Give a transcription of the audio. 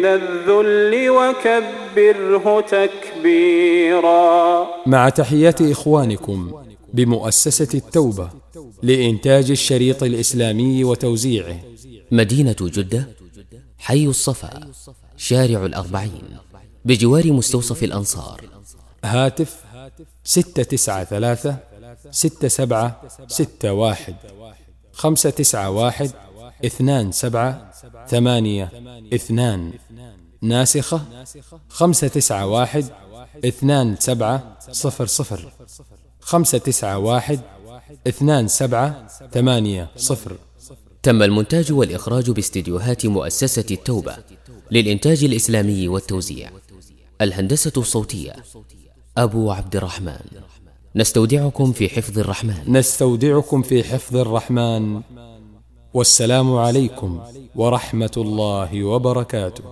من الذل وكبره تكبيرا. مع تحيات إخوانكم بمؤسسة التوبة لإنتاج الشريط الإسلامي وتوزيعه. مدينة جدة حي الصفا شارع الأربعين بجوار مستوصف الأنصار. هاتف ستة تسعة ثلاثة ستة سبعة ستة واحد خمسة تسعة واحد اثنان سبعة ثمانية اثنان. ناسخة خمسة تسعة واحد اثنان سبعة صفر صفر. خمسة تسعة واحد اثنان سبعة ثمانية صفر. تم المونتاج والإخراج باستديوهات مؤسسة التوبة للإنتاج الإسلامي والتوزيع. الهندسة الصوتية أبو عبد الرحمن. نستودعكم في حفظ الرحمن. نستودعكم في حفظ الرحمن. والسلام عليكم ورحمة الله وبركاته.